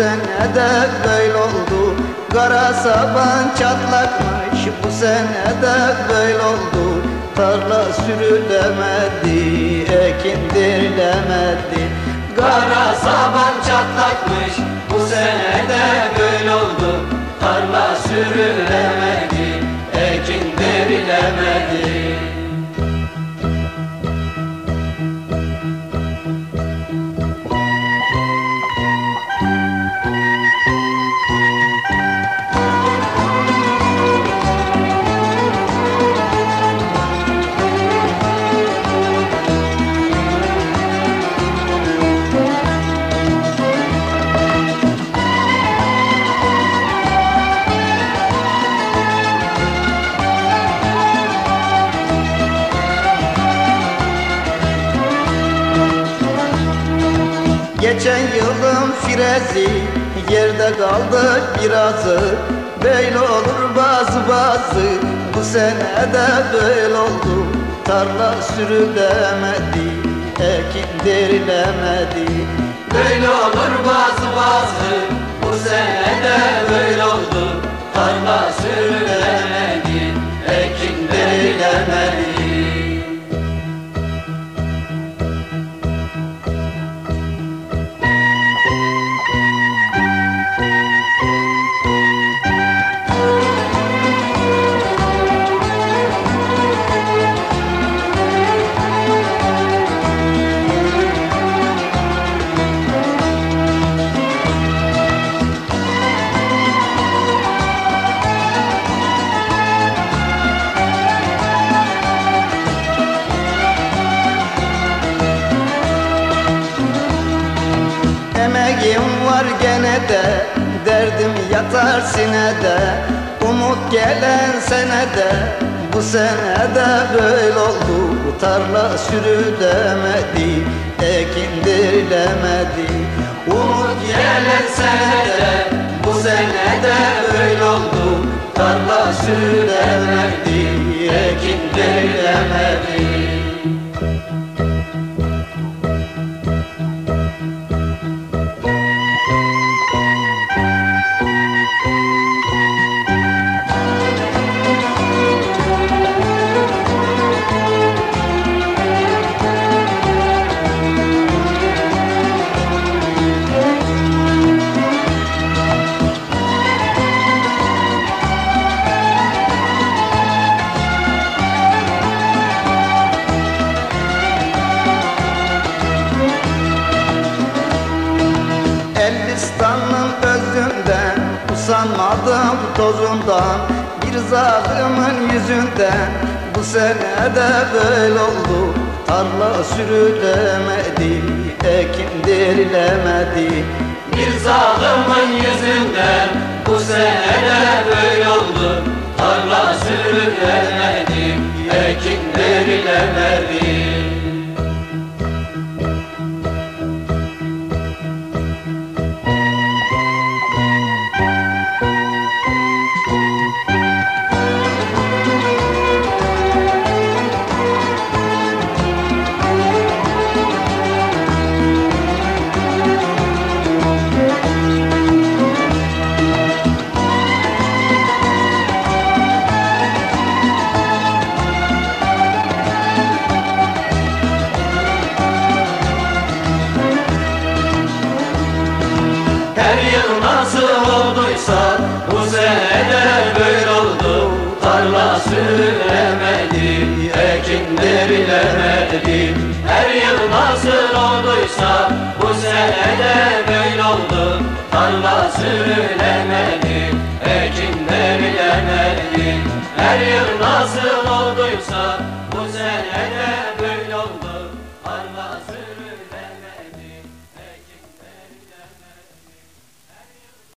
Sene de böyle oldu. Kara saban çatlakmış bu sene de böyle oldu. Tarla sürülemedi, ekin dirilemedi Kara saban çatlakmış Bu sene de böyle oldu. Tarla sürülemedi Ekin derilemedi Geçen yılın firezi yerde kaldı birazı Böyle olur bazı bazı bu sene de böyle oldu. Tarla sürülemedi, ekin derilemedi. Böyle olur bazı bazı Bu sene de böyle oldu. Tarla sürülemedi var gene de Derdim yatar sinede Umut gelen senede Bu senede böyle oldu. Tarla sürülemedi Ekin dirilemedi Umut Gelen senede Bu sene de böyle oldu. Tarla sürülemedi tozundan Bir zalimin yüzünden. Bu sene de böyle oldu Tarla sürülemedi Ekin derilemedi Bir zalimin yüzünden Bu sene de böyle oldu Tarla sürülemedi Ekin derilemedi bu sene de böyle oldu Tarla sürülemedi, ekin derilemedi Her yıl nasıl olduysa bu sene de böyle oldu Tarla sürülemedi, ekin derilemedi Her yıl nasıl olduysa